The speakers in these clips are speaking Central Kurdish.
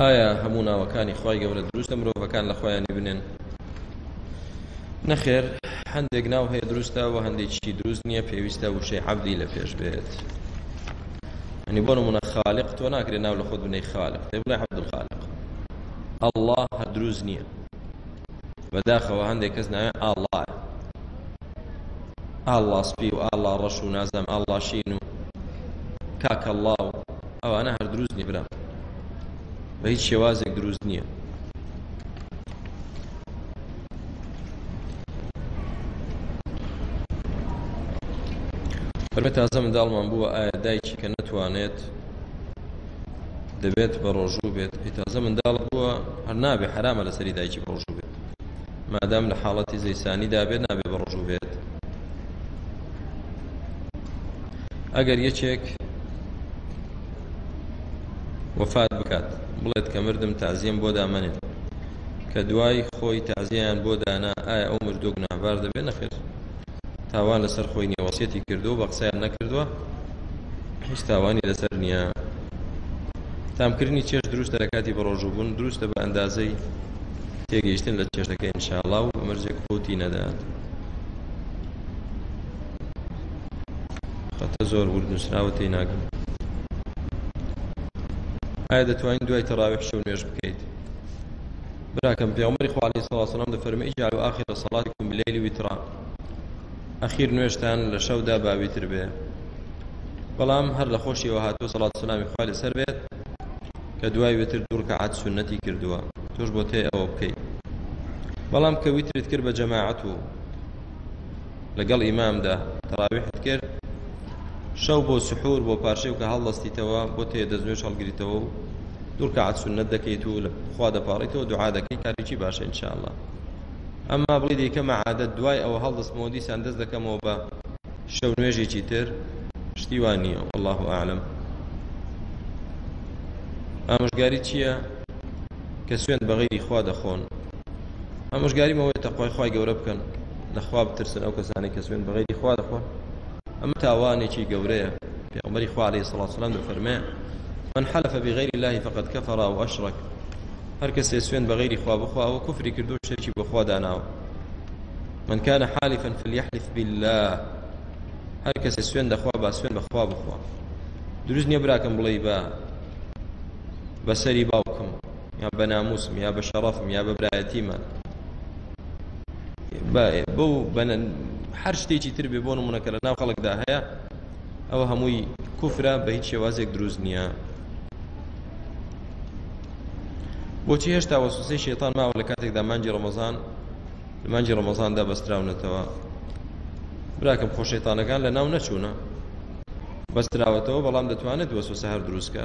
ئایا هەموو ناوەکانی خی گەورە دروستە مرۆڤەکان لە خۆیانی بنێن نەخێر هەندێک ناو هەیە دروستە و هەندێکی دروست نییە پێویستە وشەی عبدی لە پێش بێت ئەنی بۆ نمونە خالق تۆ ناکرێ ناو لە خۆت بنەی خالق دەی بڵێ عبد الخالق الله هە دروست نییە بەداخەوە هەندێک کەس ناوێ ئاڵایە ئاڵا سپی و ئاڵا ڕەش و نازام ئاڵا شین و کاکەڵا و ئەوانە هەر دروست نی برا بە هیچ شێوازێک دروست نییە فەرمە تازە منداڵمان بووە ئایا دایکی کە نەتوانێت دەبێت بە ڕۆژوو بێت پێ تازە منداڵت بووە هەر نابێ حرامە لەسەری دایکی بە ڕۆژوو بێت مادام لە حاڵەتی زەیسانی دابێت نابێ بە ڕژوو بێت ئەگەر یەکێک وەفات بکات بڵێت کە مردم تازیم بۆ دامەنێت کە دوای خۆی تازیان بۆ دانا ئایا ئەو مردوو گوناهبار دەبێت نەخێر تاوان لەسەر خۆی نییە وەسیەتی کردو بە قسەیان نەکردووە هیچ تاوانی لەسەر نییە تامکردنی چێش دروستە لە کاتی بەڕۆژوبوون دروستە بە ئەندازەی تێگەیشتن لە چێشەکە ئینشاءڵا و ئەمەرجێک قوتی نەدات خەتە زۆر ورد نووسراوە تێی ناگەم ئایا دەتوانین دوای تەڕاوی حشە و نوێش بکەیت براکەم پێغەمبەری خوا علیە سڵاو سلام دەفەرمە ئیجعلو ئاخر صلاتکم بلیل ویترا ئەخیر نوێشتان لە شەودا با ویتر بێ بەڵام هەر لە خۆشیەوە هاتووە سەڵات سلامی خوای لەسەر بێت کە دوای وتر دوورکەعات سنەتی کردووە تۆش بۆ تێ ئەوە بکەیت بەڵام کە ویترت کرد بە جەماعەت و لەگەڵ ئیمامدا تەراویحت کرد شەو بۆ سحور بۆ پارشێو کە هەڵدەستیتەوە بۆ تێ دەستنوێش هەڵگریتەوە و دوورکەعات سنت دەکەیت و خوا دەپاڕیتەوە دوعا دەکەی کارێکی باشە انشاءله ئەمما بڵی دیکە مەعادە دوای ئەوە هەڵدەستمەوە دیسان دەست دەکەمەوە بە شەو نوێژێکی تر شتیوان نییە والله عالم ئامژگاری چییە کە سوێن بەغیری خوا دەخۆن ئامۆژگاری بەوەی تەقوای خوای گەورە بکەن لە خوا بترسن ئەو کەسانی کە سوێن بەغیری خوا دەخۆن ئەمە تاوانێکی گەورەیە پێغمبەری خوا عليه الصلاة والسلام دەفەرمێ من حلف بغير الله فقد كفر أو أشرك هەر کەسێ سوێن بەغیری خوا بخوا و کفری کردو شەرکی بەخوا داناوە من كان حالفا فليحلف بالله هەر کەسێ سوێن دەخوا با سوێن بەخوا بخوا دروست نییە براکەم بڵێ بە بەسەری باوکم یا بە ناموسم یا بە شەڕەفم یا بە برایەتیمە بەو هەر شتێکی تر بێ بۆ نمونونەکە لە ناو خەڵکدا هەیە ئەوە هەمووی کوفرە بە هیچ شێوازێک دروست نییە بۆچی هێشتا وەسوسی شێتان ماوە لە کاتێکدا مانجی ڕەمەزان لە مانجی ڕەمەزاندا بەستراونەتەوە براکەم خۆشێتانەکان لە ناو نەچوونە بەستراوەتەوە بەڵام دەتوانێت وەسوسە هەر دروستکە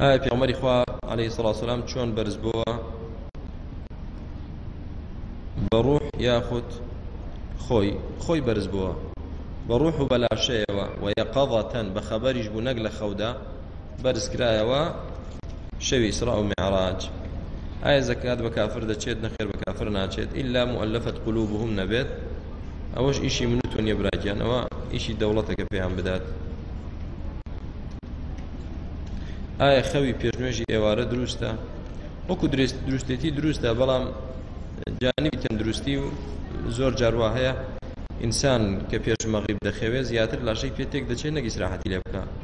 ئایا پێغمەری خوا عليه سڵ سلام چۆن بەرز بووە بە ڕوح یاخود خۆی خۆی بەرز بووە بە ڕوح و بەلاشەیەوە و یەقەضەتەن بە خەبەریش بوو نەک لە خەودا بەرزکرایەوە شەوی ئیسراء و معراج ئایا زەکات بە کافر دەچێت نەخێر بە کافر ناچێت ئللا مؤلفت قلوبهم نەبێت ئەوەش ئیشی من و تۆ نیە براگیان ئەوە ئیشی دەوڵەتەکە پێیان بدات ئایا خەوی پێشنوێژی ئێوارە دروستە وەکو دروستێتی دروستە بەڵام جانبی تەندروستی و زۆر جاروا هەیە ئینسان کە پێش مەغیب دەخەوێت زیاتر لاشەی پێ تێک دەچێت نەگیسراحەتی لێ بکە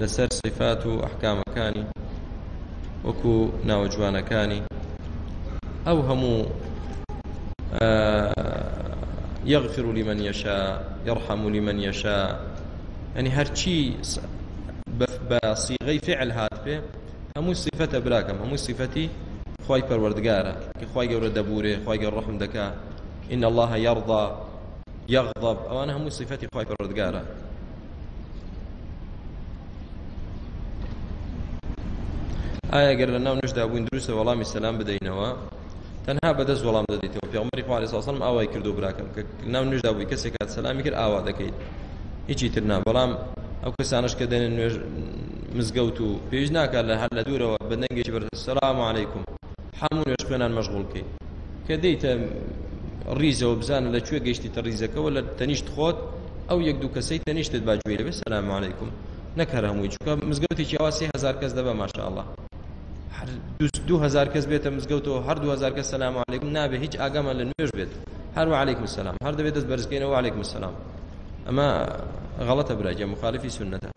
لەسەر سیفات و ئەحکامەکانی وەکو ناوە جوانەکانی ئەو هەموو یغفر لمن یشا یرحم لمن یشا ینی هەرچی بە سیغەی فعل هات پێ هەموو سیفەتە براکەم هەموو سیفەتی خی پەروەردگارە کە خی گەورە دەبورێ خی گەور ڕحم دەکا إن الله يرضى يغضب أو أنا هم صفاتي خواهي پروردگارا ئایا گەر لە ناو نوێژدا بووین دروستە وەڵامی سەلام بدەینەوە تەنها بەدەست وەڵام دەدەیتەوە پێغمەری خوارێ ساسەم ئاوای کردو براکەم کە ناو نوێژدا بووی کەسێک کات سەلامی کرد ئاوا دەکەیت هیچی تر نا بەڵام ئەو کەسانش کە دێنن نوێژ مزگەوت و پێویست ناکات لە هەر لە دوورەوە بە نەنگێکی بەرسەلام عیکم حەموو نوێژ خوێنان مەشغوڵ بکەی کە دەیتە ڕیزەوە بزانە لە کوێ گەشتیتە ڕیزەکەەوە لە تەنیشت خۆت ئەو یەک دوو کەسەی تەنیشتت باگوێ لەبێ سەلام عیکم نەکەر هەمووی چکە مزگەوتێکی ئەوە سهزار کەس دەبە ماشاءله دوهزار کەس بێتە مزگەوتەوە هەر دوهزار کە سەسلام عیکم نابێ هیچ ئاگامان لە نوێژ بێت هەر عیکم سلام هەر دەبێت دەست بەرزکەینەوە عیکم سلام ئەمە غەڵەتە براگە مخالفی سنەتە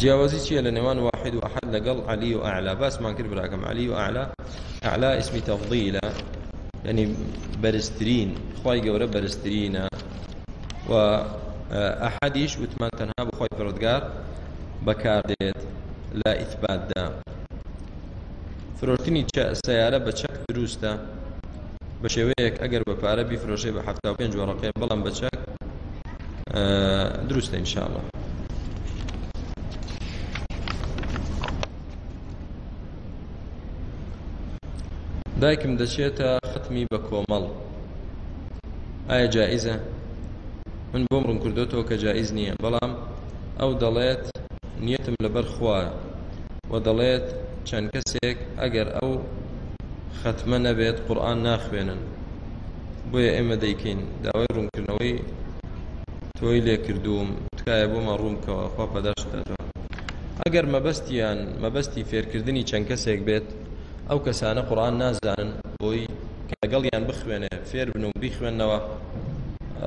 جیاوازی چییە لە نێوان واحد و ئەحد لەگەڵ علی و ئەعلا باسمان کرد براکەم علی و ئەعلا ئەعلا اسمی تەفضیلە یعنی بەرزترین خی گەورە بەرزترینە و ئەحدیش وتمان تەنها بخوای پڕدگار بەکاردێت لە ئیثباتدا فرۆشتنی سیارە بە چەک دروستە بە شێوەیەک ئەگەر بە پارە بیفرۆشێ بە 75 وەڕقێ بەڵام بە چەک دروستە انشاءله دایکم دەچێتە ختمی بە کۆمەڵ ئایا جائیزە من بۆم ڕوون کردوەوە کە جائیز نییە بەڵام ئەو دەڵێت نیەتم لەبەر خوایە وە دەڵێت چەند کەسێک ئەگەر ئەو خەتمە نەبێت قورآن ناخوێنن بۆیە ئێمە دەیکەین داوای ڕوونکردنەوەی تۆی لێکردووم تکایە بۆمان ڕوونکەوە خوا پەداشت کاتەوە ئەگەر مەبەستیان مەبەستی فێرکردنی چەند کەسێک بێت ئەو کەسانە قورئان نازانن بۆی کە لەگەڵیان بخوێنێ فێربن و بیخوێنەوە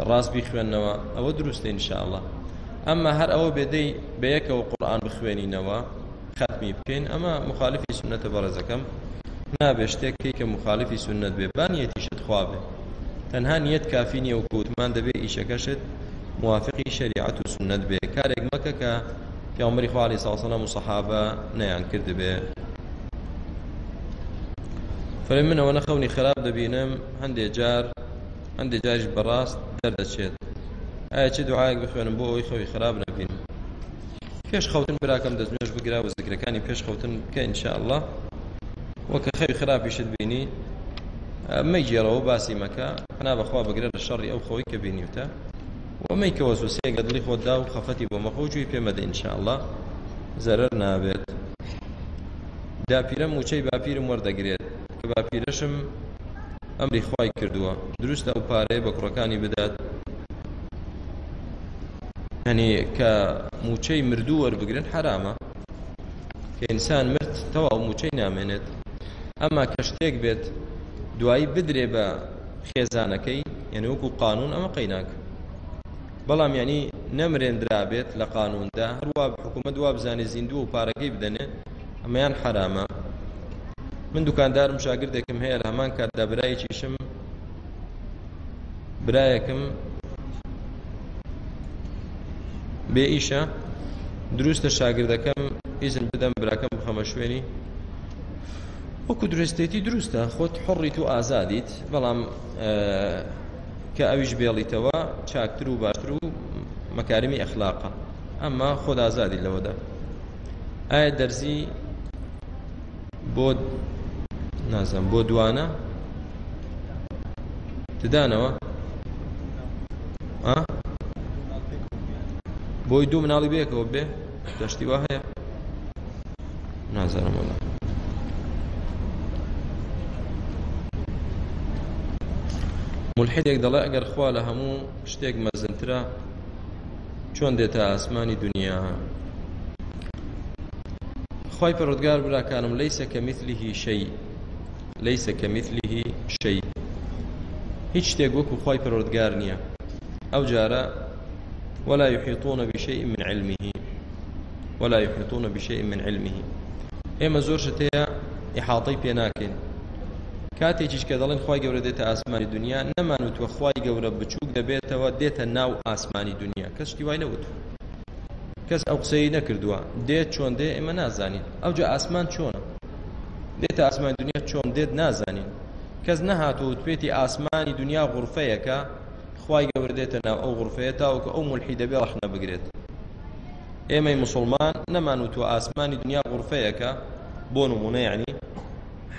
ڕاست بیخوێنەوە ئەوە دروستە انشاءله ئەمما هەر ئەوە بێدەی بەیەکەوە قورآن بخوێنینەوە ختمی بکەین ئەمە مخالفی سنەتە بەڕێزەکەم نابێ شتێک کەی کە مخالفی سنت بێ بانیەتیشت خوا بێ تەنها نیەت کافی نیە و کووتمان دەبێ ئیشەکەشت موافقی شریعت و سنت بێ کارێک مەکە کە پیامبری خوالی ساسەلام و سەحابە نەیان کردبێ فەرمی من ئەوەنە خەونی خراپ دەبینم هەندێک جار هەندێک جاریش بەڕاست دەردەچێت ئایا چ دوعاەک بخوێنم بۆ ئەوەی خەوی خراپ نەبینم پێش خەوتن براکەم دەستنوێش بگرا و زگرەکانی پێش خەوتن بکە انشاءله وەکە خەوی خراپیشت بینی مەگێڕەوە باسی مەکە پنا بەخوا بگرە لە شەڕی ئەو خۆی کە بینیوتە ومەیکەوەسوسەیەک لە دڵی خۆتدا و خەفەتی بۆ مەخۆ جوێی پێمەدە انشاءله زەرەر نابێت داپیرەم موچەی باپیرم وەردەگرێت کە باپیرەشم ئەمری خوای کردووە دروستە ئەو پارەیە بە کوڕەکانی بدات هەنی کە موچەی مردوو وەربگرن حرامە کە ئینسان مرد تەواو موچەی نامێنێت ئەما کە شتێک بێت دوایی بدرێ بە خێزانەکەی یعنی وەکو قانون ئەمە قەیناکە بەڵام یەعنی نەمرێندرابێت لە قانووندا هەر وا حکوومەت وا بزانێ زیندووە و پارەکەی بدەنێ ئەمەیان حەرامە من دوکاندارم شاگردێکم هەیە لە هەمان کاتدا برایەکیشم برایەکم بێ ئیشە دروستە شاگردەکەم ئیزن بدەم براکەم بخەمە شوێنی وەکو درستێتی دروستە خۆت حڕیت و ئازادیت بەڵام کە ئەویش بێڵیتەوە چاکتر و باشتر و مەکارمی ئەخلاقە ئەمە خۆت ئازادی لەوەدا ئایا دەرزی بۆ نازم بۆ دوانە ددانەوە بۆی دوو مناڵی بێکەوە بێ جاشتی وا هەیە نازانم وەڵا ملحدێک دەڵێ ئەگەر خوا لە هەموو شتێک مەزنترە چۆن دێتە ئاسمانی دنیا خی پەرۆدگار براکانم لەیسە کە مثلیه شەی لەیسە کە مثلیه شەی هیچ شتێک وەکو خی پەرۆدگار نییە ئەو جارە ولا يحيطون بشيء من علمه ولا يحيطون بشيء من علمه ئێمە زۆر شتەیە ئحاڵتەی پێ ناکەین کاتێکیش کە دەڵێن خی گەورە دێتە ئاسمانی دنیا نەمان وتوە خی گەورە بچووک دەبێتەوە دێتە ناو ئاسمانی دنیا کە شتی وای نەوت کەس ئەو قسەی نەکردووە دێت چۆن دێ ئێمە نازانین ئەوجا ئاسمان چۆنە دێتە ئاسمان دنیا چۆن دێت نازانین کەس نەهاتووت پێێتی ئاسمانی دنیا غورفەیەەکە خوای گەورە دێتە ناو ئەو غرفەیە تاوەکو ئەو مولحیدە بێ ڕەخنە بگرێت ئێمەی مسلمان نەمان وتوە ئاسمانی دنیا غرفەیەکە بۆ نمونە یعنی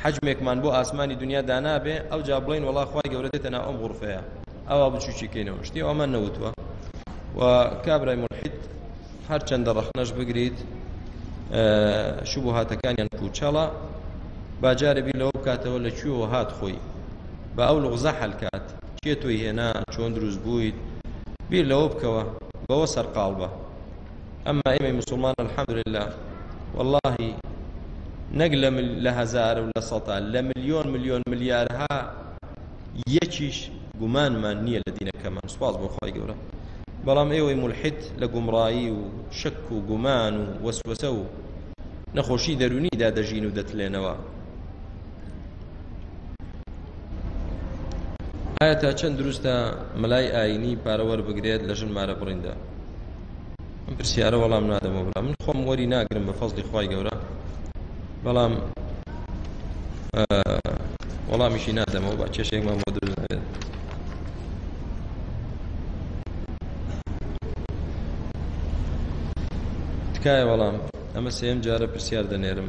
حەجمێکمان بۆ ئاسمانی دنیا دانابێ ئەو جا بڵین وڵا خی گەورە دێتە ناو ئەم غرفەیە ئەوە بچوچیکەینەوە شتی ئەمە نەوتوە و کابرای ملحید هەرچەندە ڕەخنەش بگریت شوبهاتەکانیان پوچەڵە باجارەبی لەوە بکاتەوە لە کوێوە هات خۆی بە ئەو لغزە حلکات کێ تۆی هێنا چۆن دروست بوویت بیر لەوە بکەوە بەوە سەرقاڵ بە ئەمما ئێمەی مسلمان الحەمدلله واللهی نەک لە هەزار و لە سەتا لە ملیۆن ملیۆن ملیارها یەکیش گومانمان نییە لە دینەکەمان سوپاس بۆ خی گەورە بەڵام ئێوەی ملحیت لە گومڕایی و شک و گومان و وەسوەسە و نەخۆشی دەرونیدا دەژین و دەتلێنەوە ئایا تا چەند دروستە مەلای ئاینی پارە وەربگرێت لە ژن مارە بڕیندا من پرسیارە وەڵام نادەمە برا من خۆم وەری ناگرم بە فەزلی خی گەورە بەڵام وەڵامیشی نادەمەوە با کێشێکمان بۆ دروست نەبێت تکایە وەڵام ئەمە سێم جارە پرسیار دەنێرم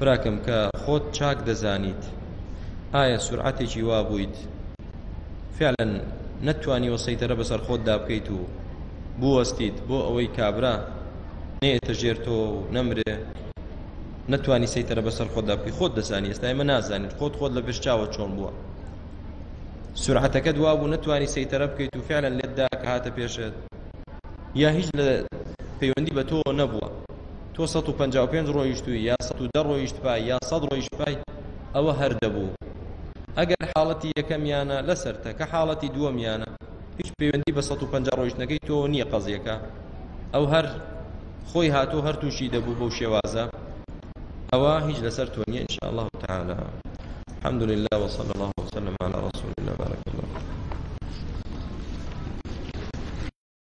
براکەم کە خۆت چاک دەزانیت ئایا سرعەتێکی وا بوویت فعلا نەتوانیوە سەیتەرە بەسەر خۆتدا بکەیت و بوەستیت بۆ ئەوەی کابرا نێتە ژێر تۆ و نەمرێ نەتوانی سەیتەرە بەسەر خۆتدا بکەی خۆت دەزانی ئێستا ئمە نازانیت خۆت خۆت لە پێشچوە چۆن بووە سرعەتەکە دوا بوو نەتوانی سەیتەرە بکەیت و فعلا لێتدا کە هاتە پێشت یا هیچ لە پەیوەندی بە تۆ نەبووە تۆ سەد و پەنجا و پێنج ڕۆیشتووی یا سەد و دە ڕۆیشت پای یا سەد ڕۆیشت پای ئەوە هەر دەبوو ئەگەر حاڵەتی یەکەمیانە لەسەر تە کە حاڵەتی دووەمیانە هیچ پەیوەندی بە سەد و پەنجا ڕۆیشتنەکەی تۆ نییە قەزیەکە ئەو هەر خۆی هاتۆ هەر تووشی دەبوو بەو شێوازە ئەوە هیچ لەسەر تۆ نیە انشاء الله تعالى الحمد لله وصلى الله وسلم على رسول الله بارك الله